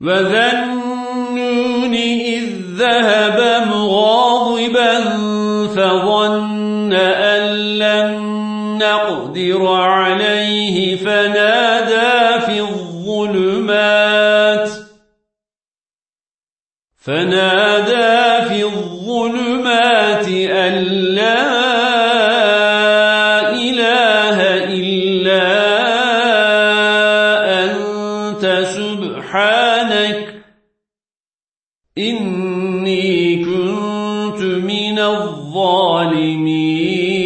وذنون إذ ذهب مغاضبا فظن أن لن نقدر عليه فنادى في الظلمات فنادى في الظلمات أن لا إله إلا سبحانك. إني كنت من الظالمين.